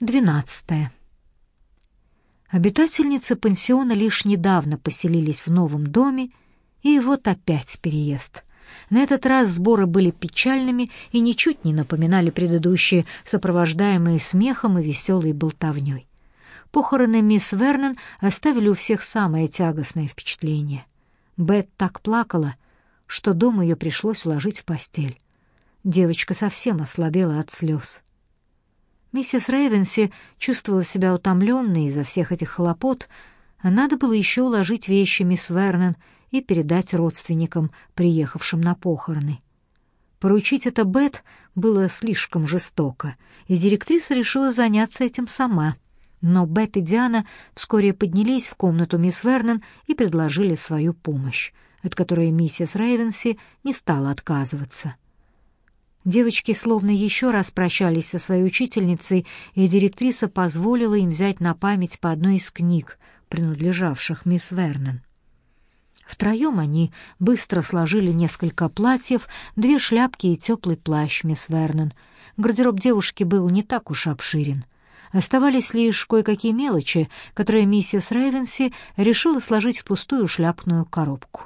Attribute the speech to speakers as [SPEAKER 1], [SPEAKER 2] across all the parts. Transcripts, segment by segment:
[SPEAKER 1] Двенадцатое. Обитательницы пансиона лишь недавно поселились в новом доме, и вот опять переезд. На этот раз сборы были печальными и ничуть не напоминали предыдущие, сопровождаемые смехом и веселой болтовней. Похороны мисс Вернон оставили у всех самое тягостное впечатление. Бет так плакала, что дома ее пришлось уложить в постель. Девочка совсем ослабела от слез. Миссис Рейвенси чувствовала себя утомленной из-за всех этих хлопот, надо было еще уложить вещи мисс Вернон и передать родственникам, приехавшим на похороны. Поручить это Бет было слишком жестоко, и директриса решила заняться этим сама. Но Бет и Диана вскоре поднялись в комнату мисс Вернон и предложили свою помощь, от которой миссис Рейвенси не стала отказываться. Девочки словно еще раз прощались со своей учительницей, и директриса позволила им взять на память по одной из книг, принадлежавших мисс Вернон. Втроем они быстро сложили несколько платьев, две шляпки и теплый плащ мисс Вернон. Гардероб девушки был не так уж обширен. Оставались лишь кое-какие мелочи, которые миссис Рейвенси решила сложить в пустую шляпную коробку.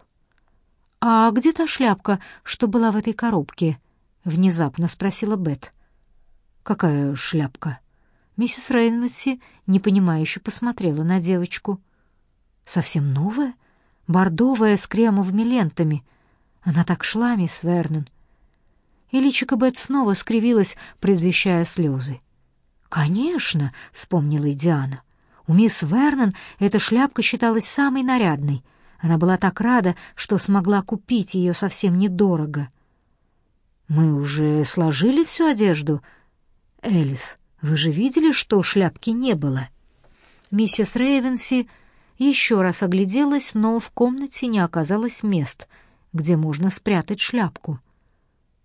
[SPEAKER 1] «А где та шляпка, что была в этой коробке?» — внезапно спросила Бет. «Какая шляпка?» Миссис Рейнвудси непонимающе посмотрела на девочку. «Совсем новая? Бордовая с кремовыми лентами. Она так шла, мисс Вернон». И личико Бет снова скривилось, предвещая слезы. «Конечно», — вспомнила Диана. «У мисс Вернон эта шляпка считалась самой нарядной. Она была так рада, что смогла купить ее совсем недорого». Мы уже сложили всю одежду. Элис, вы же видели, что шляпки не было? Миссис Рейвенси еще раз огляделась, но в комнате не оказалось мест, где можно спрятать шляпку.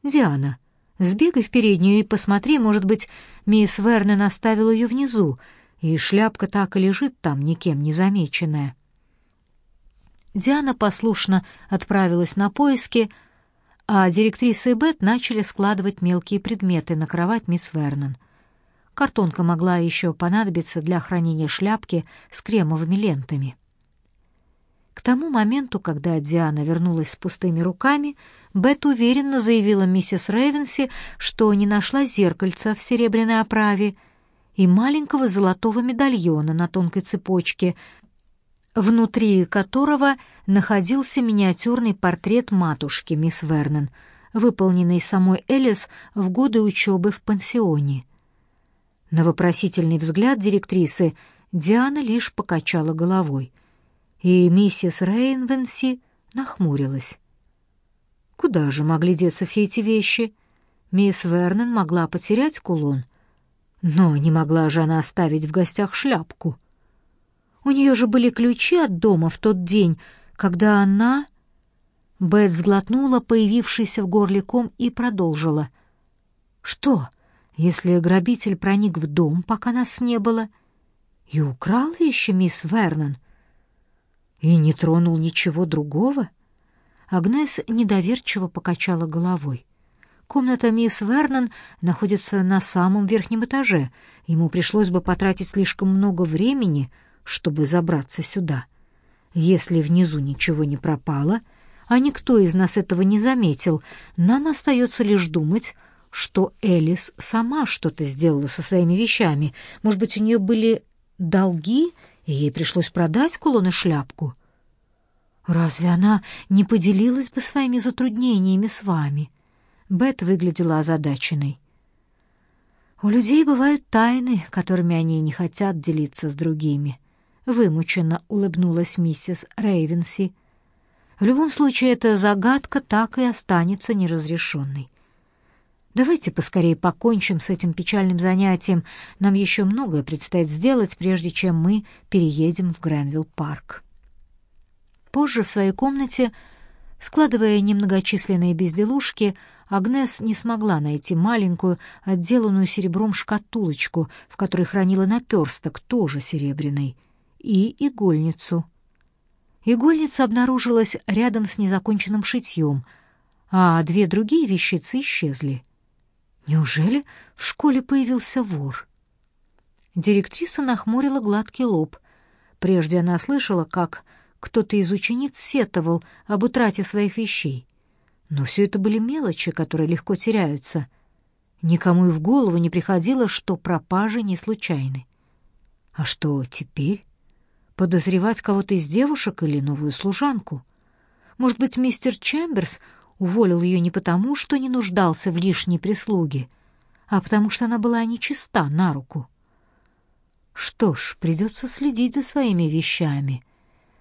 [SPEAKER 1] Диана, сбегай в переднюю и посмотри, может быть, мисс Вернон оставила ее внизу, и шляпка так и лежит там, никем не замеченная. Диана послушно отправилась на поиски, а директриса и Бет начали складывать мелкие предметы на кровать мисс Вернон. Картонка могла еще понадобиться для хранения шляпки с кремовыми лентами. К тому моменту, когда Диана вернулась с пустыми руками, Бет уверенно заявила миссис Рейвенси, что не нашла зеркальца в серебряной оправе и маленького золотого медальона на тонкой цепочке, внутри которого находился миниатюрный портрет матушки мисс Вернон, выполненный самой Элис в годы учебы в пансионе. На вопросительный взгляд директрисы Диана лишь покачала головой, и миссис Рейнвенси нахмурилась. Куда же могли деться все эти вещи? Мисс Вернон могла потерять кулон, но не могла же она оставить в гостях шляпку — у нее же были ключи от дома в тот день, когда она... Бет сглотнула появившийся в горле ком и продолжила. «Что, если грабитель проник в дом, пока нас не было, и украл вещи мисс Вернон, и не тронул ничего другого?» Агнес недоверчиво покачала головой. Комната мисс Вернон находится на самом верхнем этаже. Ему пришлось бы потратить слишком много времени — чтобы забраться сюда. Если внизу ничего не пропало, а никто из нас этого не заметил, нам остается лишь думать, что Элис сама что-то сделала со своими вещами. Может быть, у нее были долги, и ей пришлось продать кулон и шляпку. Разве она не поделилась бы своими затруднениями с вами? Бет выглядела озадаченной. У людей бывают тайны, которыми они не хотят делиться с другими вымученно улыбнулась миссис Рейвенси. В любом случае эта загадка так и останется неразрешенной. Давайте поскорее покончим с этим печальным занятием. Нам еще многое предстоит сделать, прежде чем мы переедем в Гренвилл-парк. Позже в своей комнате, складывая немногочисленные безделушки, Агнес не смогла найти маленькую, отделанную серебром шкатулочку, в которой хранила наперсток, тоже серебряный и игольницу. Игольница обнаружилась рядом с незаконченным шитьем, а две другие вещицы исчезли. Неужели в школе появился вор? Директриса нахмурила гладкий лоб. Прежде она слышала, как кто-то из учениц сетовал об утрате своих вещей. Но все это были мелочи, которые легко теряются. Никому и в голову не приходило, что пропажи не случайны. А что теперь? Подозревать кого-то из девушек или новую служанку? Может быть, мистер Чемберс уволил ее не потому, что не нуждался в лишней прислуге, а потому что она была нечиста на руку. Что ж, придется следить за своими вещами.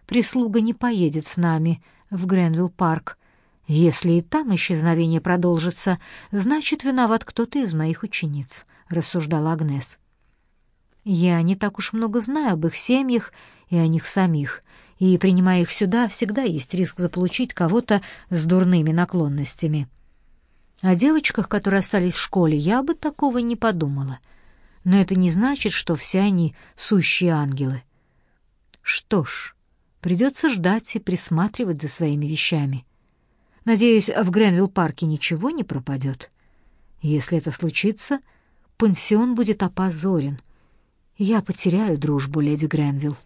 [SPEAKER 1] Прислуга не поедет с нами в Гренвилл-парк. Если и там исчезновение продолжится, значит, виноват кто-то из моих учениц, рассуждала Агнес. Я не так уж много знаю об их семьях и о них самих, и, принимая их сюда, всегда есть риск заполучить кого-то с дурными наклонностями. О девочках, которые остались в школе, я бы такого не подумала. Но это не значит, что все они сущие ангелы. Что ж, придется ждать и присматривать за своими вещами. Надеюсь, в Гренвилл-парке ничего не пропадет. Если это случится, пансион будет опозорен. Я потеряю дружбу леди Гренвилл.